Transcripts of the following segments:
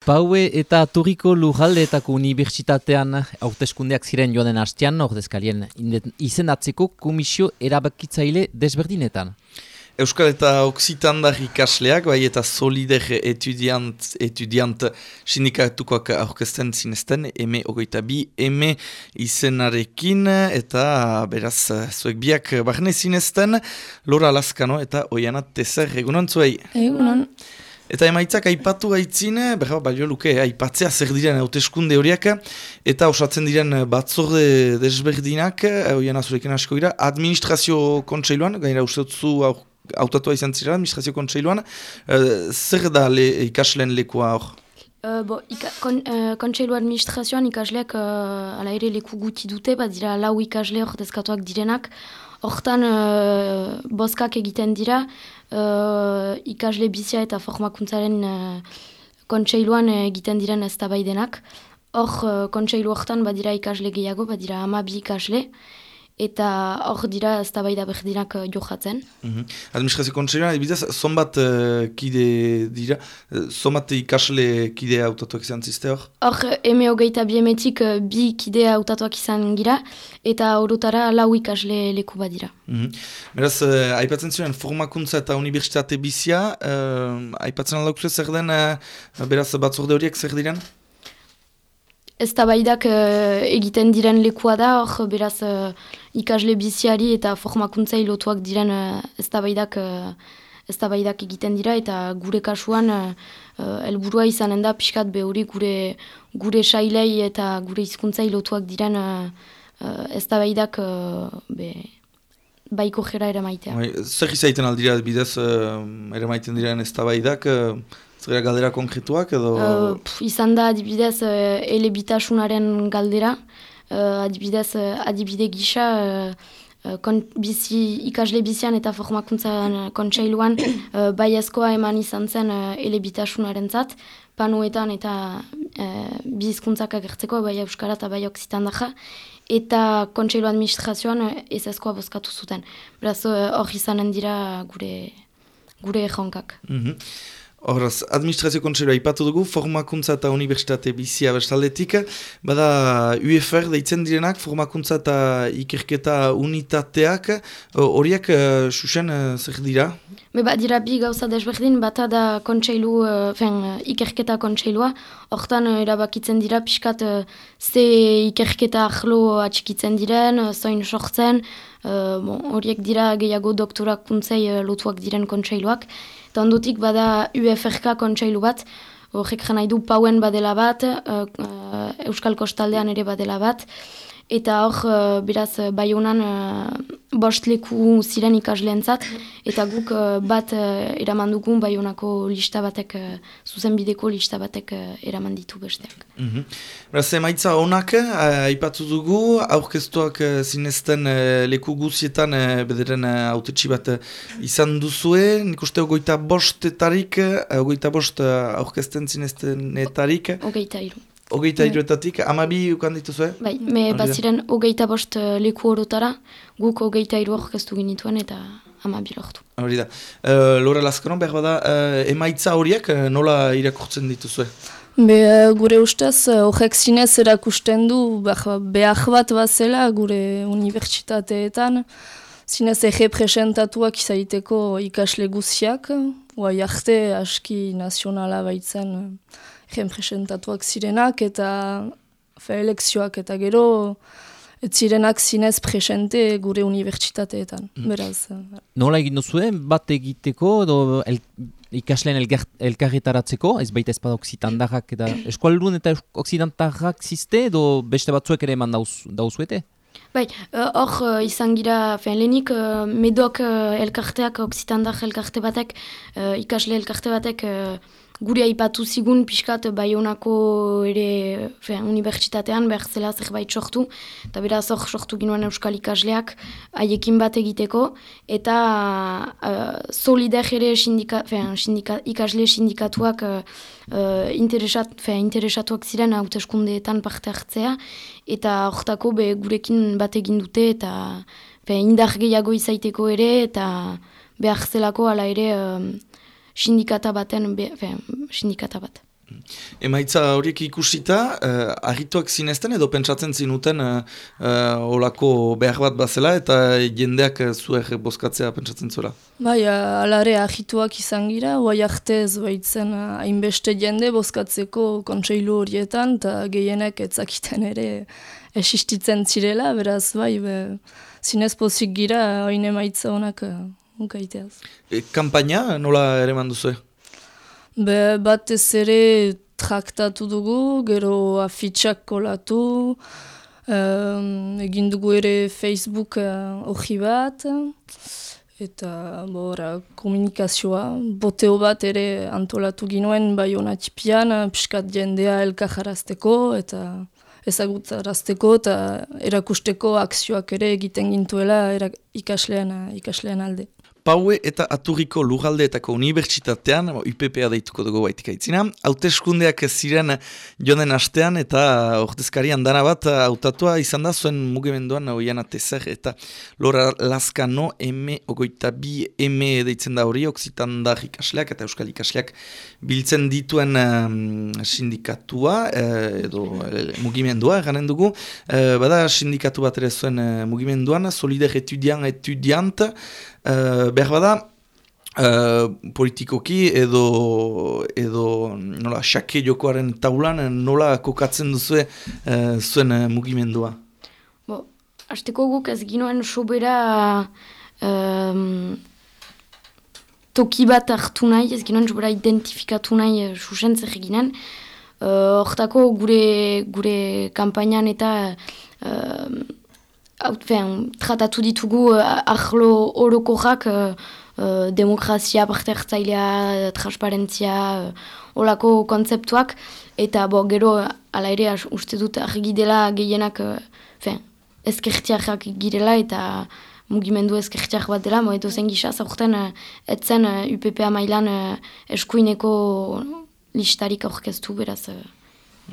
Paue eta Turiko Lujaldeetako Unibertsitatean hauteskundeak ziren joanen hastean, ordezkarien izendatzeko komisio erabakitzaile desberdinetan. Euskal eta Oksitandar ikasleak, bai eta solider etudiant, etudiant sindikatukoak aurkezten zinezten, eme ogoita bi, eme izenarekin, eta beraz, zuek biak barne zinezten, Lora Laskano eta Oianat Tezer, egunon zuei? Egunon. Eta emaitzak aipatu gaitzin, berra balio luke, aipatzea zer diren hauteskunde horiak, eta osatzen diren batzorde desberdinak, hoian azurekin asko dira, administrazio kontseiluan, gainera uste zu autatua izan zira, administrazio kontseiluan, uh, zer da le, ikasleen lekua hor? Uh, bo, ika, kon, uh, kontseilu administrazioan ikasleak uh, ala ere leku guti dute, bat dira lau ikasle hor dezkatuak direnak, hortan uh, boskak egiten dira, uh, ikasle bizia eta formakuntzaren uh, kontseiluan egiten diren ez tabaidenak. Hor, uh, kontseilu horretan badira ikasle gehiago, badira ama bi ikasle, eta hor dira ez da berdinak uh, johatzen. Mm -hmm. Administrazio kontseiluan, ebidez, zonbat uh, kide dira, zonbat ikasle kide autatuak izan ziste hor? Hor, eme hogeita bi emetik uh, bi kide autatuak izan gira, eta horotara lau ikasle leku badira. Mm -hmm. Beraz, uh, aipatzen ziren formakuntza eta universitate bizia, uh, aipatzen aldaukse zer den, uh, beraz, batzorde horiek zer diren? Ez tabaidak uh, egiten diren lekua da, hor beraz uh, ikasle biziari eta formakuntza lotuak diren uh, ez tabaidak uh, egiten dira eta gure kasuan helburua izanen da pixkat behuri gure, gure sailei eta gure hizkuntza lotuak diren ez tabaidak uh, be, baiko jera ere maitea. Bai, zer izaiten aldira bidez uh, ere maiten diren ez tabaidak? Zera galdera konkretuak edo? Uh, izan da adibidez uh, elebitasunaren galdera. Uh, adibidez uh, adibide gisa uh, kon, bizi, ikasle bizian eta formakuntza kontseiluan uh, bai eman izan zen uh, elebitasunaren zat. Panuetan eta uh, bizkuntzak agertzeko bai euskara eta bai oksitan daja. Eta kontseilu administrazioan uh, ez ezkoa bozkatu zuten. Beraz hor uh, izanen dira gure, gure jonkak. Mm Horaz, administrazio kontseroa ipatu dugu, formakuntza eta universitate bizia bestaldetik, bada UFR deitzen direnak, formakuntza eta ikerketa unitateak, horiak uh, susen uh, zer dira? Be bat dira bi gauza desberdin, bata da kontseilu, uh, ikerketa kontseilua, hortan uh, erabakitzen dira pixkat uh, ze ikerketa ahlo atxikitzen diren, uh, zoin sortzen, horiek uh, dira gehiago doktorakuntzei uh, lotuak diren kontseiluak, Eta ondutik bada UFRK kontsailu bat, horrek janai du pauen badela bat, uh, Euskal Kostaldean ere badela bat, eta hor, uh, beraz, bai honan uh, bost leku ziren ikasleentzat eta guk uh, bat uh, eraman dugun bai honako lista batek, uh, zuzen bideko lista batek uh, eraman ditu besteak. Mm -hmm. Beraz, emaitza honak, aipatu dugu, aurkeztuak uh, zinezten leku guzietan uh, bederen uh, bat izan duzue, nik uste ogoita bostetarik, ogoita bost aurkezten zinezten etarik. Ogeita iru. Ogeita mm. iruetatik, amabi ukan dituzue? Bai, me bat ziren ogeita bost uh, leku horotara, guk ogeita iru orkestu ginituen eta amabi lortu. Hori da. Uh, Lora Laskaron, behar bada, uh, emaitza horiek uh, nola irakurtzen dituzue? Be, gure ustez, horrek uh, zinez erakusten du, behar bat bat zela gure unibertsitateetan, zinez ege presentatuak izaiteko ikasle guziak, oa jarte aski nazionala baitzen, presentatuak zirenak eta fe, elekzioak eta gero ez zirenak zinez presente gure unibertsitateetan. Mm. Beraz. Eh, Nola egin duzue bat egiteko edo el, ikasleen elkarretaratzeko, ez baita ezpada oksitandarrak eta eskualdun eta oksitandarrak ziste edo beste batzuek ere eman dauz, dauzuete? Bai, eh, hor uh, izan gira, fen, lehenik uh, medok uh, elkarteak, oksitandar elkarte batek, uh, ikasle elkarte batek, gure aipatu zigun pixkat baionako ere fe, unibertsitatean behar zela zerbait sortu. Eta beraz hor sortu ginoen euskal ikasleak haiekin bat egiteko. Eta uh, solider ere sindika, fe, sindika, ikasle sindikatuak uh, interesat, fe, interesatuak ziren hauteskundeetan parte hartzea. Eta hortako be gurekin bat egin dute eta fe, indar gehiago izaiteko ere eta behar zelako ala ere sindikata baten, be, fe, sindikata bat. Emaitza horiek ikusita, uh, argituak zinezten edo pentsatzen zinuten uh, uh, olako behar bat bazela eta jendeak uh, zuek bozkatzea pentsatzen zuela? Bai, alare argituak izan gira, guai arte ez baitzen hainbeste jende bozkatzeko kontseilu horietan eta gehienek etzakiten ere esistitzen zirela, beraz bai, be, zinez pozik gira, hain emaitza honak unkaiteaz. E, kampaina nola ere manduzu? Be, bat ez ere traktatu dugu, gero afitxak kolatu, um, egin dugu ere Facebook hori uh, bat, eta bora, komunikazioa, boteo bat ere antolatu ginoen bai honatipian, piskat jendea elkajarazteko, eta ezagutarazteko eta erakusteko akzioak ere egiten gintuela ikaslean, ikaslean alde. Paue eta Aturriko Lugaldeetako Unibertsitatean, UPPA deituko dugu baitik aitzina, hauteskundeak ziren jonen astean eta ordezkari handana bat hautatua izan da zuen mugimenduan oian atezer eta lora laskano eme ogoita bi eme deitzen da hori oksitan da ikasleak eta euskal ikasleak biltzen dituen sindikatua eh, edo eh, mugimendua ganen dugu, eh, bada sindikatu bat ere zuen mugimenduan, solider etudian etudiant, Uh, behar bada, uh, politikoki edo, edo nola, xake jokoaren taulan nola kokatzen duzu uh, zuen uh, mugimendua? Bo, Azteko guk ez ginoen sobera um, toki bat hartu nahi, ez ginoen sobera identifikatu nahi uh, susen zer eginen. Hortako gure, gure kampainan eta Hautfen, tratatu ditugu uh, ahlo orokoak uh, uh, demokrazia, parte hartzailea, transparentzia, uh, olako kontzeptuak, eta bo, gero, ala ere, uste dut, argi dela gehienak, uh, ezkertiak girela, eta mugimendu ezkertiak bat dela, mo edo zen gisa, zaurten, uh, etzen uh, UPPA mailan uh, eskuineko listarik aurkeztu, beraz... Uh,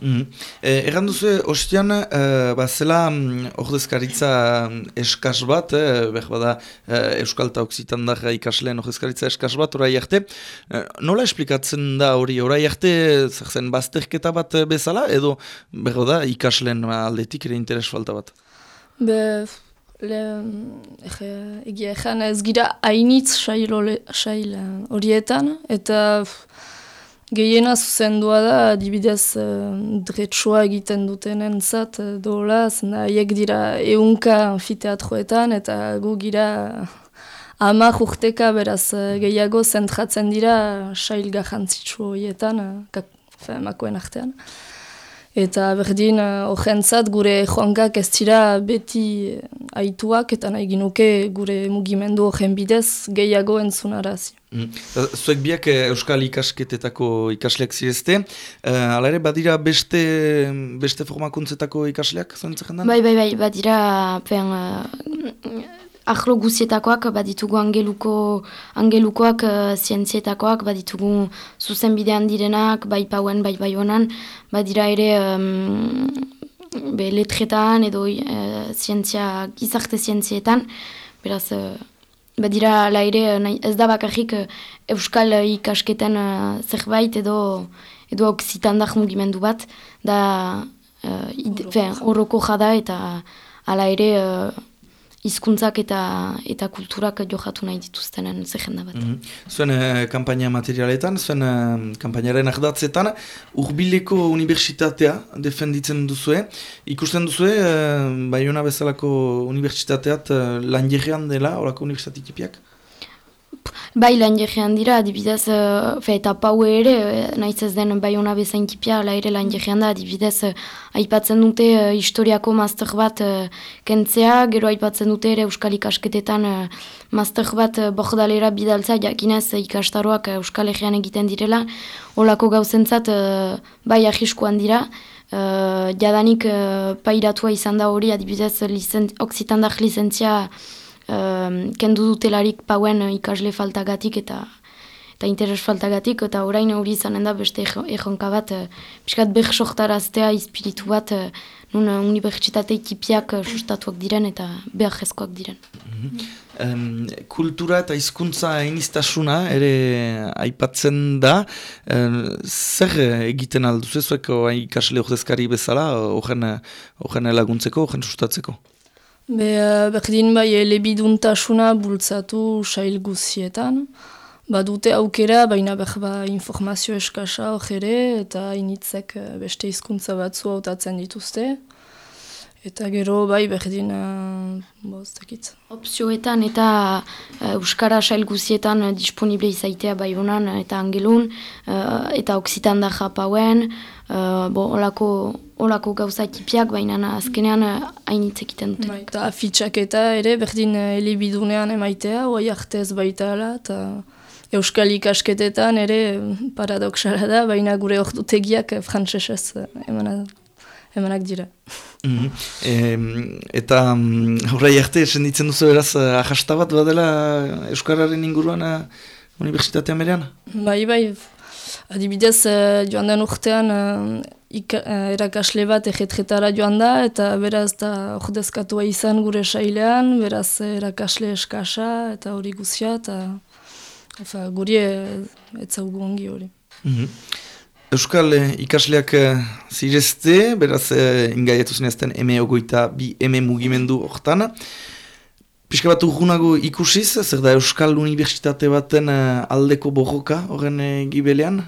Mm -hmm. duzu, ostian, e, ba, zela mm, ordezkaritza mm, eskaz bat, e, behar bada e, Euskal eta Oksitan daga ikasleen ordezkaritza eskaz bat, orai arte. E, nola esplikatzen da hori, orai arte, zen bazterketa bat bezala, edo behar da ikasleen aldetik ere interes falta bat? Be, le, egia ezan ez gira hainitz sail horietan, eta... Gehiena zuzendua da, adibidez, uh, dretsua egiten dutenen zat, uh, dola, haiek dira eunka anfiteatroetan, eta gu gira ama urteka beraz uh, gehiago zentratzen dira sail gajantzitsu horietan, uh, makoen artean. Eta berdin, horrentzat gure joankak ez dira beti aituak, eta nahi ginuke gure mugimendu horren bidez gehiago entzunarazi. Mm. Zuek biak eh, Euskal ikasketetako ikasleak zirezte, uh, ala ere badira beste, beste formakuntzetako ikasleak zontzen Bai, bai, bai, badira pen, uh, ahlo guzietakoak, baditugu angeluko, angelukoak uh, zientzietakoak, baditugu zuzen bidean direnak, bai pauen, bai bai honan, badira ere um, be, letretan edo uh, zientzia, gizarte zientzietan, beraz... Badira, la ere, ez da bakarrik eh, euskal ikasketan uh, zerbait edo edo oksitandak mugimendu bat, da uh, horroko jada eta ala ere hizkuntzak eta eta kulturak johatu nahi dituztenen zehenda bat. Mm -hmm. Zuen uh, kampaina materialetan, zuen uh, kampainaren ardatzetan, urbileko unibertsitatea defenditzen duzue. Ikusten duzue, uh, Bayona bezalako unibertsitateat uh, lan dela, orako unibertsitatikipiak? Bai lan jegean dira, adibidez, uh, eta pau ere, uh, nahiz ez den bai hona bezain kipia, ala ere lan jegean da, adibidez, uh, aipatzen dute uh, historiako master bat uh, kentzea, gero aipatzen dute ere euskal ikasketetan uh, master bat uh, bordalera bidaltza, jakinez uh, ikastaroak uh, euskal egean egiten direla, holako gauzentzat uh, bai ahiskoan dira, uh, jadanik uh, pairatua izan da hori, adibidez, oksitandak lizentzia, um, kendu dutelarik pauen uh, ikasle faltagatik eta eta interes faltagatik, eta orain hori izanen da beste erronka bat, uh, piskat behar sortaraztea, espiritu bat, uh, nun uh, unibertsitate ekipiak uh, sustatuak diren eta behar jezkoak diren. Um, kultura eta hizkuntza iniztasuna ere aipatzen da. zer egiten alduzu ezueko ikasle ordezkari bezala, horren laguntzeko, horren sustatzeko? Be, berdin bai elebiduntasuna bultzatu sail guzietan. Badute aukera, baina behar ba informazio eskasa hor ere, eta initzek uh, beste hizkuntza batzu hautatzen dituzte. Eta gero bai berdin uh, bostakit. Opzioetan eta uh, Euskara sail guzietan uh, disponible izaitea bai honan eta angelun, uh, eta oksitan da japauen, uh, bo, olako, olako gauza ekipiak, baina azkenean hainitz egiten dute. Bai, eta afitxak eta ere berdin elibidunean emaitea, oai artez baita ala, eta Euskal ikasketetan ere paradoxara da, baina gure ordutegiak frantzesez emanak dira. Mm eta horrei arte esan ditzen duzu eraz eh, ahasta bat badela Euskararen inguruan uh, Universitatea merean? Bai, bai. Adibidez, uh, joan den urtean uh, erakasle bat egetretara joan da, eta beraz da ordezkatua izan gure sailean, beraz erakasle eskasa eta hori guzia, eta guri ez zaugu ongi hori. Mm Euskal eh, ikasleak eh, zirezte, beraz eh, ingaiatu zinezten eme ogoita bi eme mugimendu hortan. Piska bat urgunago ikusiz, zer da Euskal Universitate baten aldeko borroka horren eh, gibelean?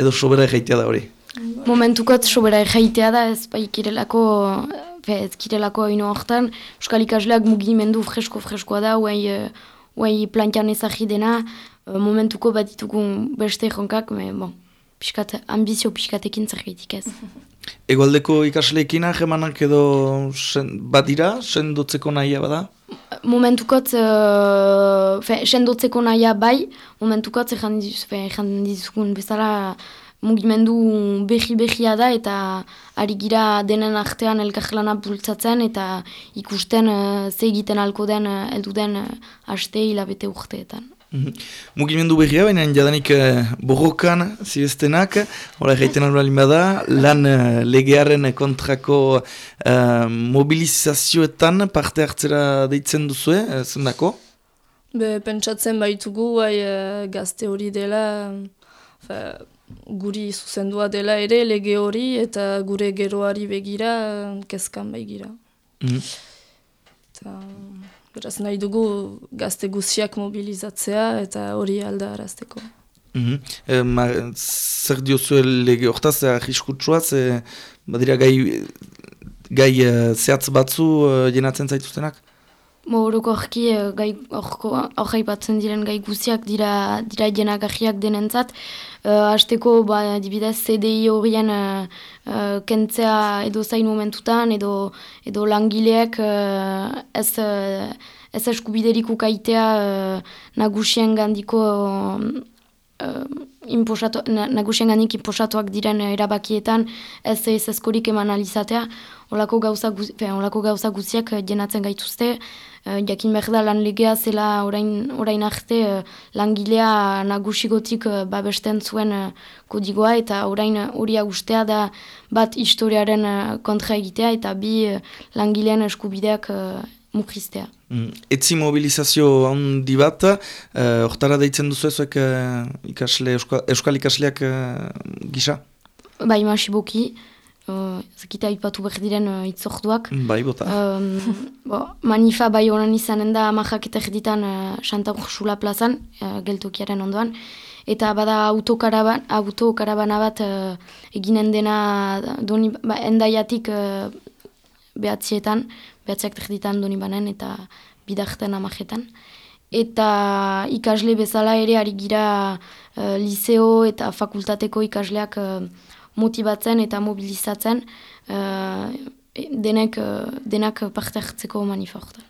Edo sobera egeitea da hori? Momentukot sobera egeitea da, ez bai kirelako, ez kirelako ino hortan. Euskal ikasleak mugimendu fresko-freskoa da, huai, huai plantian ezagidena, momentuko bat ditugun beste jonkak, me, bon piskat, ambizio piskatekin zergeitik ez. Egoaldeko ikasleekin ahemanak edo sen, badira, sendotzeko nahia bada? Momentukot, uh, sendotzeko nahia bai, momentukot ezan dizukun bezala mugimendu behi-behia da eta ari gira denen artean elkarlana bultzatzen eta ikusten uh, ze egiten alko den, uh, eldu den uh, haste hilabete urteetan. Mhm. Mugimendu behia, baina jadanik uh, borrokan zireztenak, hori gaiten albalin bada, lan uh, legearen kontrako uh, mobilizazioetan parte hartzera deitzen duzu, uh, zendako? Be, pentsatzen baitugu, bai, gazte hori dela, fa, guri zuzendua dela ere, lege hori, eta gure geroari begira, kezkan begira. Mm Beraz nahi dugu gazte guziak mobilizatzea eta hori alda arazteko. Mm -hmm. zer diozu lege hortaz, ahiskutsua, ze badira gai, gai uh, zehatz batzu jenatzen zaituztenak? Moruko horki, gai hori batzen diren gai guziak dira, dira jenagajiak denentzat. Uh, Azteko, ba, dibidez, CDI horien uh, uh, kentzea edo zain momentutan, edo, edo langileak uh, ez, uh, ez eskubiderik ukaitea uh, nagusien gandiko uh, imposatu, na, nagusien gandik imposatuak diren erabakietan ez ez eskorik eman alizatea. Olako gauza, gauza guziak jenatzen gaituzte. Uh, jakin behar da lan legea zela orain, orain arte uh, langilea nagusigotik uh, babesten zuen kodigoa eta orain hori uh, agustea da bat historiaren kontra egitea eta bi langilean eskubideak mukristea. Mm. Etzi mobilizazio handi bat, uh, deitzen duzu ezuek uh, ikasle, euskal, euskal ikasleak uh, gisa? Bai, masiboki. Uh, Zekita ipatu behar diren uh, itzorduak. Bai, bota. bo, manifa bai honan izanen da amajak eta erditan uh, Santa Ursula plazan, uh, geltokiaren ondoan. Eta bada autokaraban, autokarabana bat uh, eginen dena doni, ba, endaiatik uh, behatzietan, behatziak terditan doni banen eta bidartan amajetan. Eta ikasle bezala ere ari gira uh, liceo eta fakultateko ikasleak motibatzen eta mobilizatzen uh, denek, uh, denak parte hartzeko maniforta.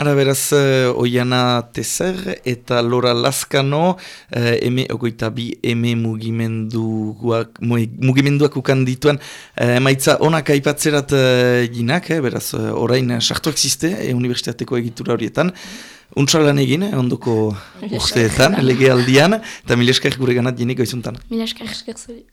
Ara beraz, uh, Oiana Tezer eta Lora Laskano, uh, eme ogoita bi eme mugimenduak, mugimenduak ukan dituen, uh, emaitza onak aipatzerat uh, ginak, beraz, uh, orain sartu existe, e, universitateko egitura horietan, Untsa egin, eh, ondoko urteetan, lege aldian, eta mileskak gure ganat jenik goizuntan. Mileskak. Esker zuri.